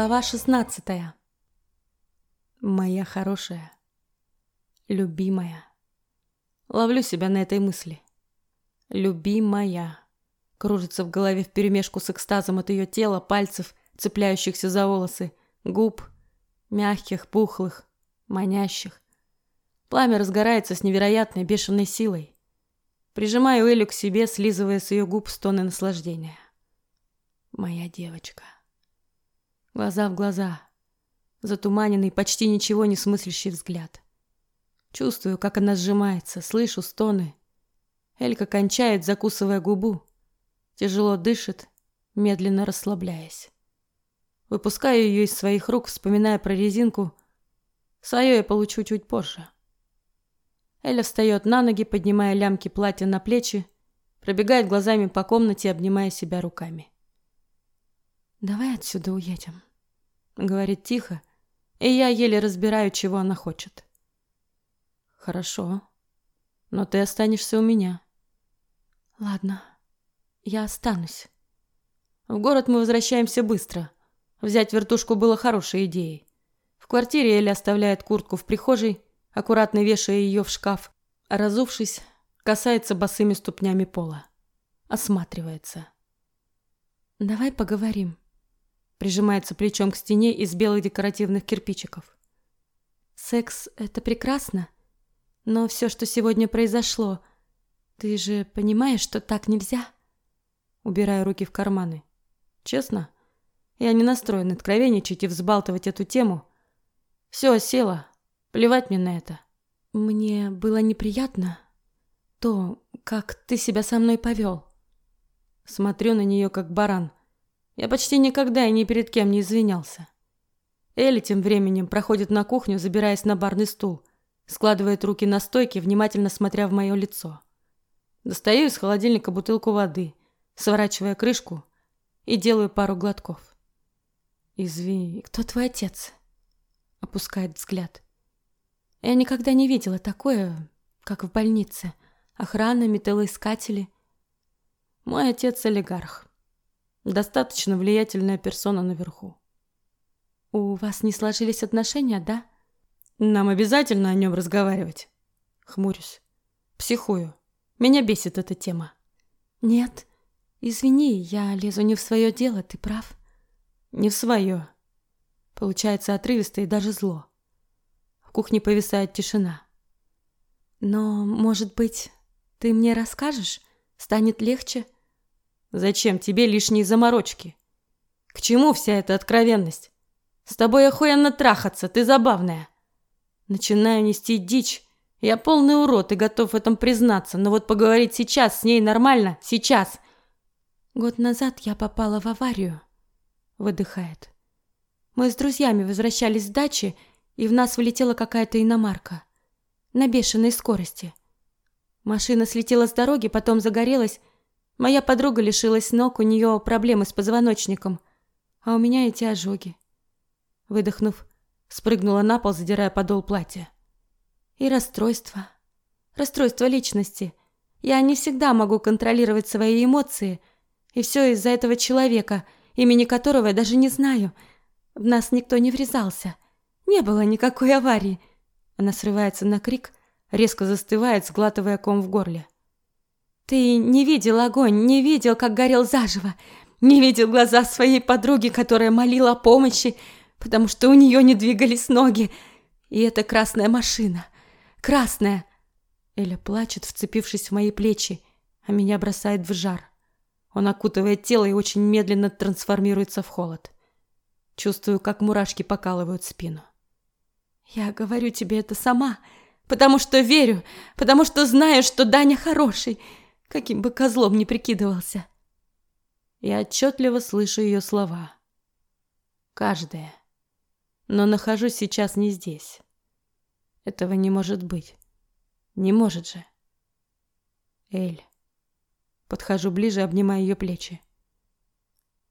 Глава шестнадцатая. Моя хорошая, любимая. Ловлю себя на этой мысли. Любимая. Кружится в голове вперемешку с экстазом от ее тела, пальцев, цепляющихся за волосы, губ, мягких, пухлых, манящих. Пламя разгорается с невероятной бешеной силой. Прижимаю Элю к себе, слизывая с ее губ стоны наслаждения. Моя девочка. Глаза в глаза. Затуманенный, почти ничего не смыслящий взгляд. Чувствую, как она сжимается, слышу стоны. Элька кончает, закусывая губу. Тяжело дышит, медленно расслабляясь. Выпускаю ее из своих рук, вспоминая про резинку. Свое я получу чуть позже. Эля встает на ноги, поднимая лямки платья на плечи, пробегает глазами по комнате, обнимая себя руками. «Давай отсюда уедем», — говорит тихо, и я еле разбираю, чего она хочет. «Хорошо, но ты останешься у меня». «Ладно, я останусь». В город мы возвращаемся быстро. Взять вертушку было хорошей идеей. В квартире Эля оставляет куртку в прихожей, аккуратно вешая ее в шкаф, разувшись, касается босыми ступнями пола. Осматривается. «Давай поговорим», прижимается плечом к стене из белых декоративных кирпичиков. Секс — это прекрасно, но все, что сегодня произошло, ты же понимаешь, что так нельзя? Убираю руки в карманы. Честно, я не настроен откровенничать и взбалтывать эту тему. Все, села. Плевать мне на это. Мне было неприятно то, как ты себя со мной повел. Смотрю на нее, как баран — я почти никогда и ни перед кем не извинялся. Элли тем временем проходит на кухню, забираясь на барный стул, складывает руки на стойке, внимательно смотря в мое лицо. Достаю из холодильника бутылку воды, сворачивая крышку и делаю пару глотков. «Извини, кто твой отец?» Опускает взгляд. Я никогда не видела такое, как в больнице. Охрана, металлоискатели. Мой отец олигарх. Достаточно влиятельная персона наверху. У вас не сложились отношения, да? Нам обязательно о нем разговаривать. Хмурюсь. Психую. Меня бесит эта тема. Нет. Извини, я лезу не в свое дело, ты прав. Не в свое. Получается отрывисто и даже зло. В кухне повисает тишина. Но, может быть, ты мне расскажешь? Станет легче? — Зачем тебе лишние заморочки? К чему вся эта откровенность? С тобой охуенно трахаться, ты забавная. Начинаю нести дичь. Я полный урод и готов в этом признаться, но вот поговорить сейчас с ней нормально, сейчас. Год назад я попала в аварию. Выдыхает. Мы с друзьями возвращались с дачи, и в нас влетела какая-то иномарка. На бешеной скорости. Машина слетела с дороги, потом загорелась, Моя подруга лишилась ног, у нее проблемы с позвоночником, а у меня эти ожоги. Выдохнув, спрыгнула на пол, задирая подол платья. И расстройство. Расстройство личности. Я не всегда могу контролировать свои эмоции, и все из-за этого человека, имени которого я даже не знаю. В нас никто не врезался. Не было никакой аварии. Она срывается на крик, резко застывает, сглатывая ком в горле. Ты не видел огонь, не видел, как горел заживо, не видел глаза своей подруги, которая молила о помощи, потому что у нее не двигались ноги. И эта красная машина. Красная. Эля плачет, вцепившись в мои плечи, а меня бросает в жар. Он окутывает тело и очень медленно трансформируется в холод. Чувствую, как мурашки покалывают спину. Я говорю тебе это сама, потому что верю, потому что знаю, что Даня хороший, каким бы козлом ни прикидывался. Я отчетливо слышу ее слова. Каждая. Но нахожусь сейчас не здесь. Этого не может быть. Не может же. Эль. Подхожу ближе, обнимая ее плечи.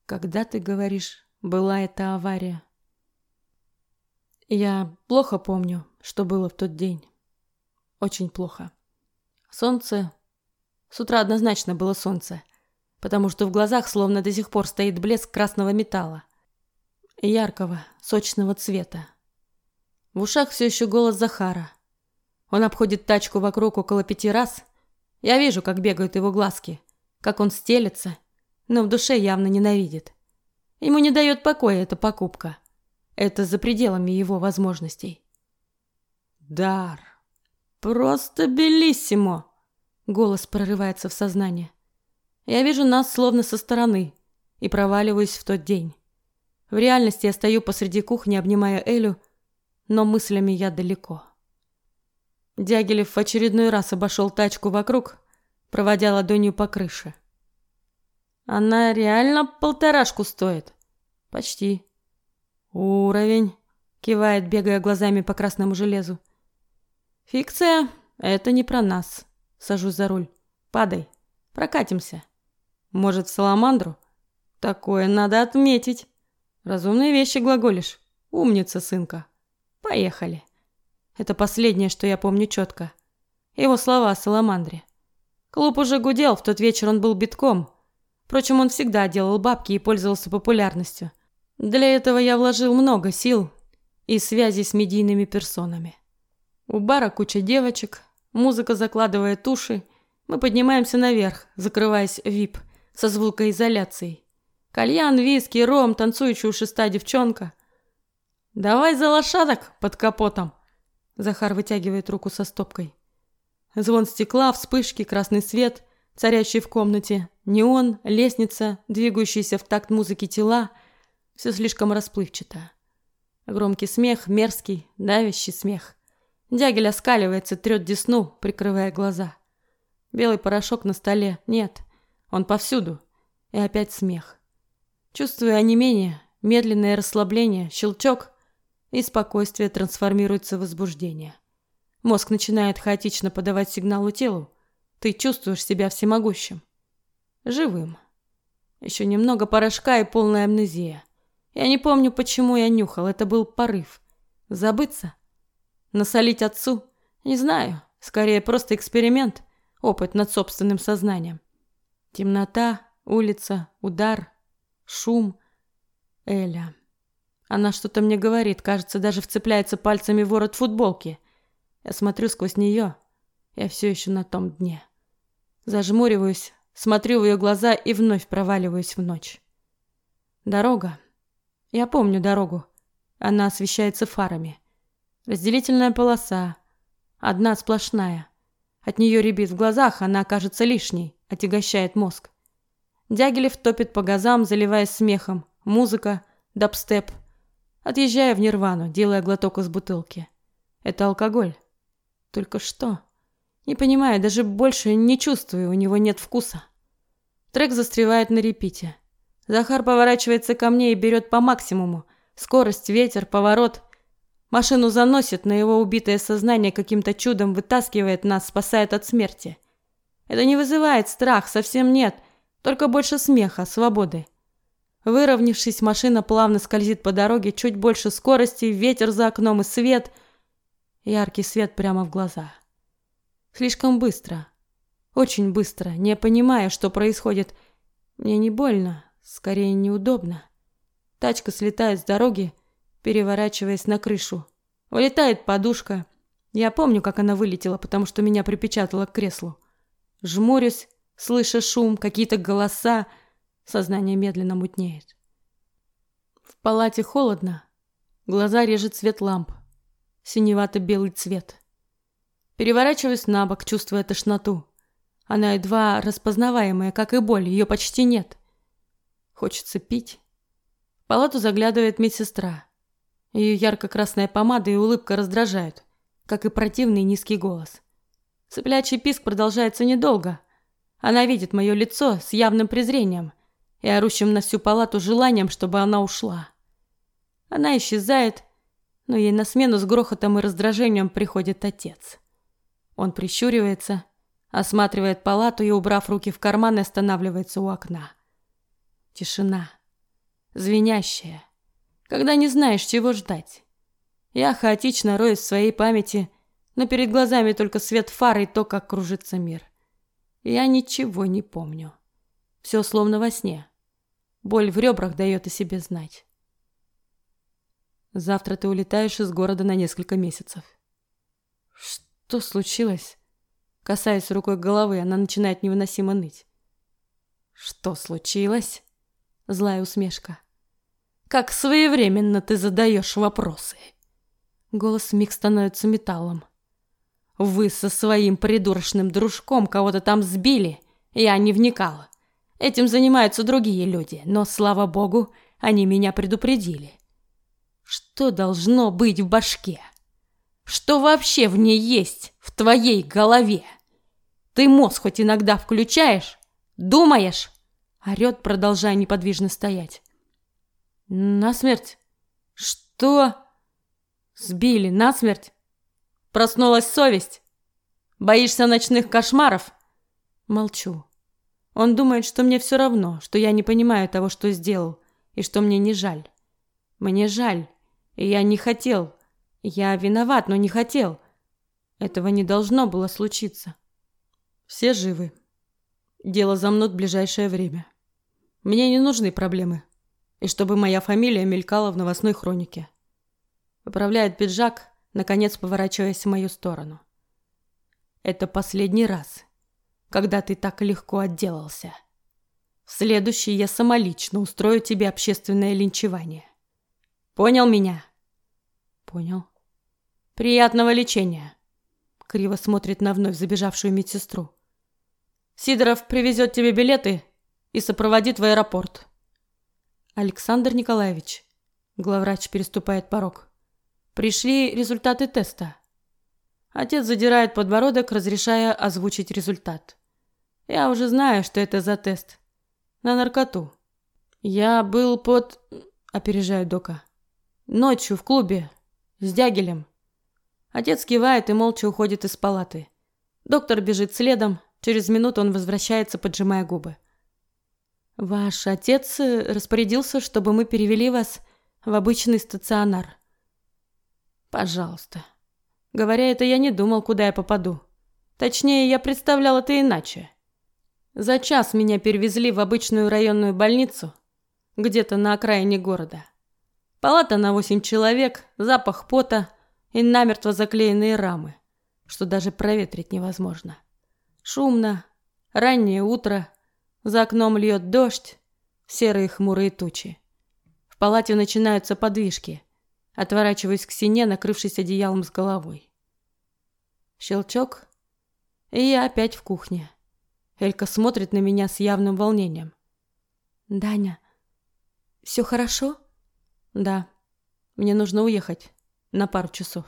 Когда ты говоришь, была эта авария? Я плохо помню, что было в тот день. Очень плохо. Солнце с утра однозначно было солнце, потому что в глазах словно до сих пор стоит блеск красного металла. яркого, сочного цвета. В ушах все еще голос Захара. Он обходит тачку вокруг около пяти раз. Я вижу, как бегают его глазки, как он стелется, но в душе явно ненавидит. Ему не дает покоя эта покупка. Это за пределами его возможностей. Дар. Просто белиссимо. Голос прорывается в сознание. Я вижу нас словно со стороны и проваливаюсь в тот день. В реальности я стою посреди кухни, обнимая Элю, но мыслями я далеко. Дягилев в очередной раз обошел тачку вокруг, проводя ладонью по крыше. Она реально полторашку стоит. Почти. Уровень, кивает, бегая глазами по красному железу. Фикция это не про нас. Сажусь за руль. Падай. Прокатимся. Может, в саламандру? Такое надо отметить. Разумные вещи глаголишь. Умница, сынка. Поехали. Это последнее, что я помню четко. Его слова о саламандре. Клуб уже гудел, в тот вечер он был битком. Впрочем, он всегда делал бабки и пользовался популярностью. Для этого я вложил много сил и связи с медийными персонами. У бара куча девочек, музыка закладывает уши. Мы поднимаемся наверх, закрываясь вип со звукоизоляцией. Кальян, виски, ром, танцующая у шеста девчонка. «Давай за лошадок под капотом!» Захар вытягивает руку со стопкой. Звон стекла, вспышки, красный свет царящий в комнате, неон, лестница, двигающиеся в такт музыки тела. Все слишком расплывчато. Громкий смех, мерзкий, давящий смех. Дягель оскаливается, трет десну, прикрывая глаза. Белый порошок на столе. Нет, он повсюду. И опять смех. Чувствуя онемение, медленное расслабление, щелчок, и спокойствие трансформируется в возбуждение. Мозг начинает хаотично подавать сигналы телу, ты чувствуешь себя всемогущим. Живым. Еще немного порошка и полная амнезия. Я не помню, почему я нюхал. Это был порыв. Забыться? Насолить отцу? Не знаю. Скорее, просто эксперимент. Опыт над собственным сознанием. Темнота, улица, удар, шум. Эля. Она что-то мне говорит, кажется, даже вцепляется пальцами в ворот футболки. Я смотрю сквозь нее. Я все еще на том дне. Зажмуриваюсь, смотрю в ее глаза и вновь проваливаюсь в ночь. Дорога. Я помню дорогу. Она освещается фарами. Разделительная полоса. Одна сплошная. От нее рябит в глазах, она кажется лишней, отягощает мозг. Дягилев топит по газам, заливаясь смехом. Музыка, дабстеп. Отъезжая в нирвану, делая глоток из бутылки. Это алкоголь. Только что? Не понимаю, даже больше не чувствую, у него нет вкуса. Трек застревает на репите. Захар поворачивается ко мне и берет по максимуму. Скорость, ветер, поворот. Машину заносит, но его убитое сознание каким-то чудом вытаскивает нас, спасает от смерти. Это не вызывает страх, совсем нет. Только больше смеха, свободы. Выровнявшись, машина плавно скользит по дороге, чуть больше скорости, ветер за окном и свет. Яркий свет прямо в глаза. Слишком быстро. Очень быстро, не понимая, что происходит. Мне не больно, скорее неудобно. Тачка слетает с дороги, переворачиваясь на крышу. Вылетает подушка. Я помню, как она вылетела, потому что меня припечатало к креслу. Жмурюсь, слыша шум, какие-то голоса. Сознание медленно мутнеет. В палате холодно. Глаза режет свет ламп. Синевато-белый цвет. Переворачиваюсь на бок, чувствуя тошноту. Она едва распознаваемая, как и боль, ее почти нет. Хочется пить. В палату заглядывает медсестра. Ее ярко-красная помада и улыбка раздражают, как и противный низкий голос. Цыплячий писк продолжается недолго. Она видит мое лицо с явным презрением и орущим на всю палату желанием, чтобы она ушла. Она исчезает, но ей на смену с грохотом и раздражением приходит отец. Он прищуривается, осматривает палату и, убрав руки в карман, останавливается у окна. Тишина. Звенящая. Когда не знаешь, чего ждать. Я хаотично роюсь в своей памяти, но перед глазами только свет фары и то, как кружится мир. Я ничего не помню. Все словно во сне. Боль в ребрах дает о себе знать. Завтра ты улетаешь из города на несколько месяцев. Что случилось? Касаясь рукой головы, она начинает невыносимо ныть. Что случилось? Злая усмешка. Как своевременно ты задаешь вопросы. Голос миг становится металлом. Вы со своим придурочным дружком кого-то там сбили. Я не вникала. Этим занимаются другие люди, но, слава богу, они меня предупредили. Что должно быть в башке? Что вообще в ней есть, в твоей голове? Ты мозг хоть иногда включаешь? Думаешь? Орет, продолжая неподвижно стоять. На смерть. Что? Сбили на смерть? Проснулась совесть? Боишься ночных кошмаров? Молчу. Он думает, что мне все равно, что я не понимаю того, что сделал, и что мне не жаль. Мне жаль, и я не хотел. Я виноват, но не хотел. Этого не должно было случиться. Все живы. Дело замнут в ближайшее время. Мне не нужны проблемы. И чтобы моя фамилия мелькала в новостной хронике. Поправляет пиджак, наконец поворачиваясь в мою сторону. Это последний раз, когда ты так легко отделался. В следующий я самолично устрою тебе общественное линчевание. Понял меня? Понял. Приятного лечения. Криво смотрит на вновь забежавшую медсестру. Сидоров привезет тебе билеты и сопроводит в аэропорт. Александр Николаевич. Главврач переступает порог. Пришли результаты теста. Отец задирает подбородок, разрешая озвучить результат. Я уже знаю, что это за тест. На наркоту. Я был под... Опережаю Дока. Ночью в клубе. С Дягелем. Отец кивает и молча уходит из палаты. Доктор бежит следом. Через минуту он возвращается, поджимая губы. Ваш отец распорядился, чтобы мы перевели вас в обычный стационар. Пожалуйста. Говоря это, я не думал, куда я попаду. Точнее, я представлял это иначе. За час меня перевезли в обычную районную больницу, где-то на окраине города. Палата на восемь человек, запах пота и намертво заклеенные рамы, что даже проветрить невозможно. Шумно, раннее утро, за окном льет дождь, серые хмурые тучи. В палате начинаются подвижки. Отворачиваюсь к стене, накрывшись одеялом с головой. Щелчок, и я опять в кухне. Элька смотрит на меня с явным волнением. «Даня, все хорошо?» «Да. Мне нужно уехать. На пару часов».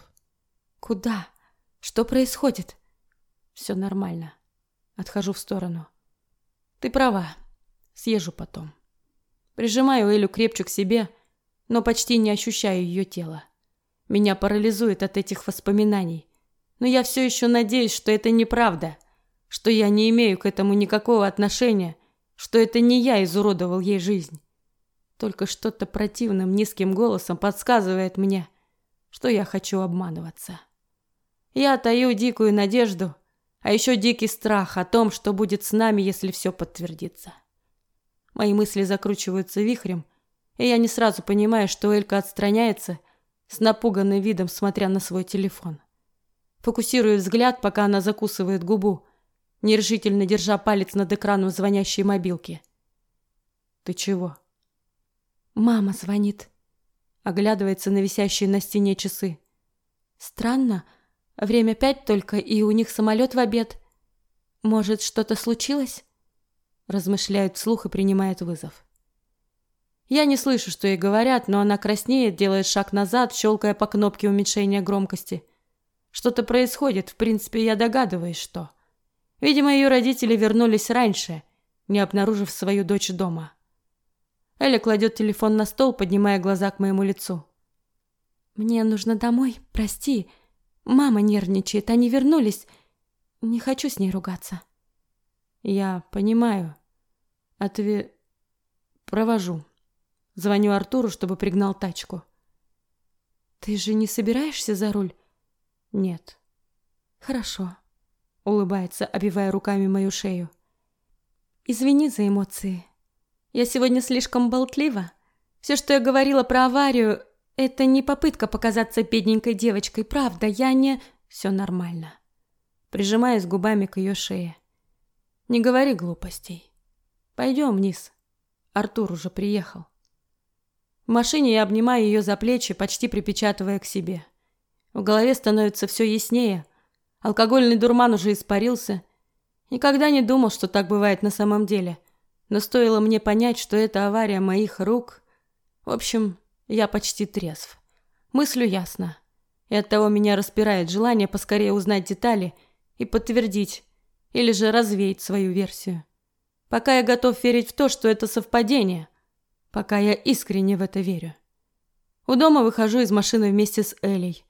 «Куда? Что происходит?» «Все нормально. Отхожу в сторону. Ты права. Съезжу потом». Прижимаю Элю крепче к себе, но почти не ощущаю ее тело. Меня парализует от этих воспоминаний. Но я все еще надеюсь, что это неправда – что я не имею к этому никакого отношения, что это не я изуродовал ей жизнь. Только что-то противным низким голосом подсказывает мне, что я хочу обманываться. Я таю дикую надежду, а еще дикий страх о том, что будет с нами, если все подтвердится. Мои мысли закручиваются вихрем, и я не сразу понимаю, что Элька отстраняется с напуганным видом, смотря на свой телефон. Фокусирую взгляд, пока она закусывает губу, нерешительно держа палец над экраном звонящей мобилки. «Ты чего?» «Мама звонит», — оглядывается на висящие на стене часы. «Странно. Время пять только, и у них самолет в обед. Может, что-то случилось?» Размышляет вслух и принимает вызов. Я не слышу, что ей говорят, но она краснеет, делает шаг назад, щелкая по кнопке уменьшения громкости. Что-то происходит, в принципе, я догадываюсь, что... Видимо, ее родители вернулись раньше, не обнаружив свою дочь дома. Эля кладет телефон на стол, поднимая глаза к моему лицу. «Мне нужно домой, прости. Мама нервничает, они вернулись. Не хочу с ней ругаться». «Я понимаю. Отве... провожу. Звоню Артуру, чтобы пригнал тачку». «Ты же не собираешься за руль?» «Нет». «Хорошо». Улыбается, обвивая руками мою шею. Извини за эмоции. Я сегодня слишком болтлива. Все, что я говорила про аварию, Это не попытка показаться бедненькой девочкой, правда, я не... Все нормально. Прижимаясь губами к ее шее. Не говори глупостей. Пойдем вниз. Артур уже приехал. В машине я обнимаю ее за плечи, почти припечатывая к себе. В голове становится все яснее. Алкогольный дурман уже испарился. Никогда не думал, что так бывает на самом деле. Но стоило мне понять, что это авария моих рук... В общем, я почти трезв. Мыслю ясно. И оттого меня распирает желание поскорее узнать детали и подтвердить, или же развеять свою версию. Пока я готов верить в то, что это совпадение, пока я искренне в это верю. У дома выхожу из машины вместе с Элей.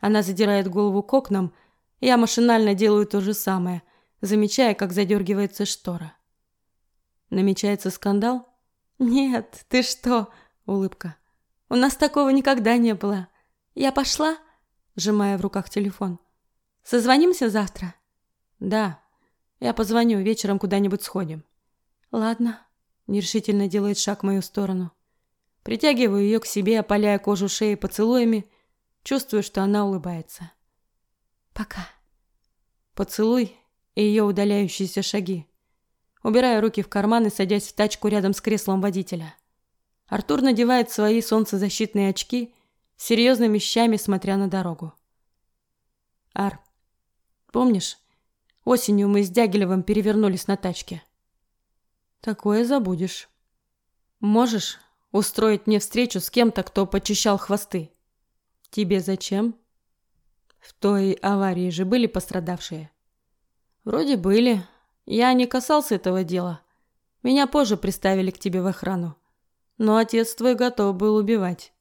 Она задирает голову к окнам, я машинально делаю то же самое, замечая, как задергивается штора. Намечается скандал? Нет, ты что? Улыбка. У нас такого никогда не было. Я пошла, сжимая в руках телефон. Созвонимся завтра? Да. Я позвоню, вечером куда-нибудь сходим. Ладно. Нерешительно делает шаг в мою сторону. Притягиваю ее к себе, опаляя кожу шеи поцелуями, чувствую, что она улыбается. Пока. Поцелуй и ее удаляющиеся шаги. Убираю руки в карман и садясь в тачку рядом с креслом водителя. Артур надевает свои солнцезащитные очки, серьезными вещами смотря на дорогу. Ар, помнишь, осенью мы с Дягилевым перевернулись на тачке? Такое забудешь. Можешь устроить мне встречу с кем-то, кто почищал хвосты? Тебе зачем? В той аварии же были пострадавшие? Вроде были. Я не касался этого дела. Меня позже приставили к тебе в охрану. Но отец твой готов был убивать.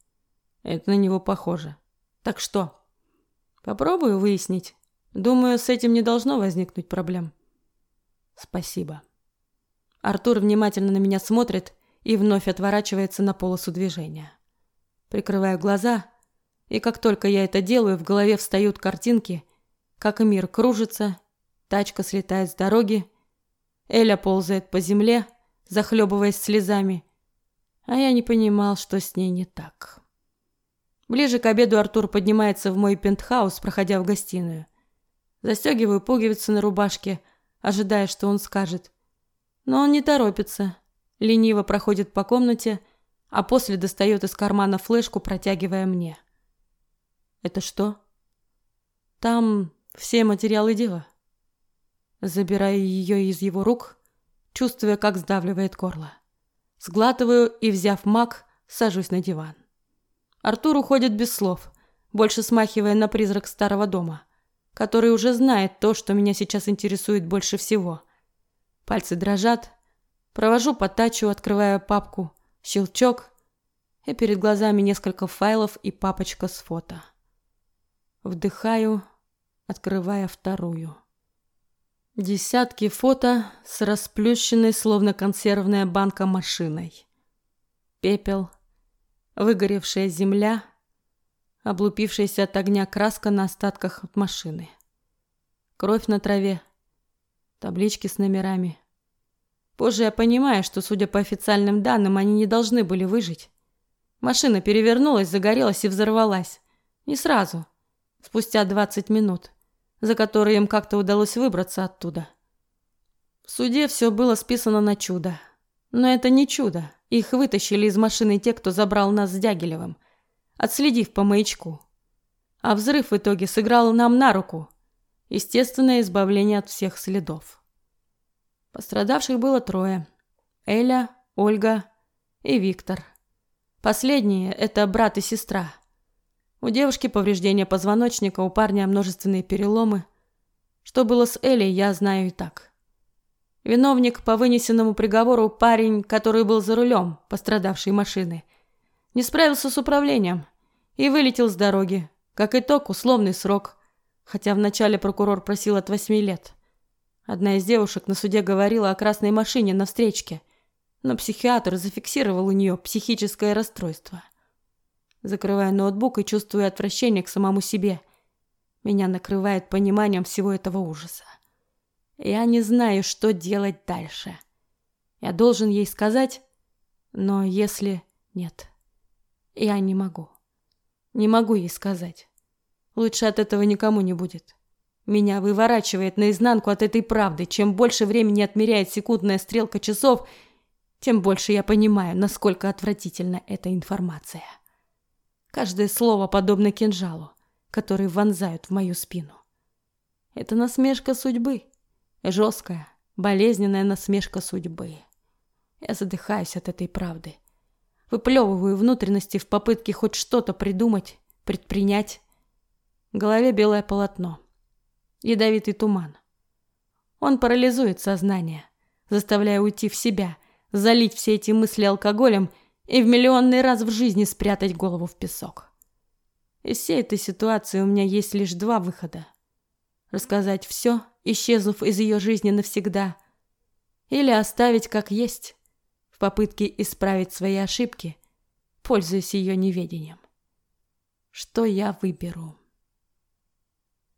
Это на него похоже. Так что? Попробую выяснить. Думаю, с этим не должно возникнуть проблем. Спасибо. Артур внимательно на меня смотрит и вновь отворачивается на полосу движения. Прикрываю глаза, и как только я это делаю, в голове встают картинки, как мир кружится, тачка слетает с дороги, Эля ползает по земле, захлебываясь слезами, а я не понимал, что с ней не так. Ближе к обеду Артур поднимается в мой пентхаус, проходя в гостиную. Застегиваю пуговицы на рубашке, ожидая, что он скажет. Но он не торопится. Лениво проходит по комнате, а после достает из кармана флешку, протягивая мне. Это что? Там все материалы дела. Забираю ее из его рук, чувствуя, как сдавливает горло. Сглатываю и, взяв маг, сажусь на диван. Артур уходит без слов, больше смахивая на призрак старого дома, который уже знает то, что меня сейчас интересует больше всего. Пальцы дрожат, провожу по тачу, открывая папку, щелчок, и перед глазами несколько файлов и папочка с фото. Вдыхаю, открывая вторую. Десятки фото с расплющенной, словно консервная банка, машиной. Пепел, выгоревшая земля, облупившаяся от огня краска на остатках от машины. Кровь на траве, таблички с номерами. Позже я понимаю, что, судя по официальным данным, они не должны были выжить. Машина перевернулась, загорелась и взорвалась. Не сразу, спустя 20 минут за которые им как-то удалось выбраться оттуда. В суде все было списано на чудо. Но это не чудо. Их вытащили из машины те, кто забрал нас с Дягилевым, отследив по маячку. А взрыв в итоге сыграл нам на руку. Естественное избавление от всех следов. Пострадавших было трое. Эля, Ольга и Виктор. Последние – это брат и сестра – у девушки повреждения позвоночника, у парня множественные переломы. Что было с Элей, я знаю и так. Виновник по вынесенному приговору парень, который был за рулем пострадавшей машины, не справился с управлением и вылетел с дороги. Как итог, условный срок, хотя вначале прокурор просил от восьми лет. Одна из девушек на суде говорила о красной машине на встречке, но психиатр зафиксировал у нее психическое расстройство – закрывая ноутбук и чувствуя отвращение к самому себе. Меня накрывает пониманием всего этого ужаса. Я не знаю, что делать дальше. Я должен ей сказать, но если нет, я не могу. Не могу ей сказать. Лучше от этого никому не будет. Меня выворачивает наизнанку от этой правды. Чем больше времени отмеряет секундная стрелка часов, тем больше я понимаю, насколько отвратительна эта информация. Каждое слово подобно кинжалу, который вонзают в мою спину. Это насмешка судьбы. Жесткая, болезненная насмешка судьбы. Я задыхаюсь от этой правды. Выплевываю внутренности в попытке хоть что-то придумать, предпринять. В голове белое полотно. Ядовитый туман. Он парализует сознание, заставляя уйти в себя, залить все эти мысли алкоголем и в миллионный раз в жизни спрятать голову в песок. Из всей этой ситуации у меня есть лишь два выхода. Рассказать все, исчезнув из ее жизни навсегда, или оставить как есть, в попытке исправить свои ошибки, пользуясь ее неведением. Что я выберу?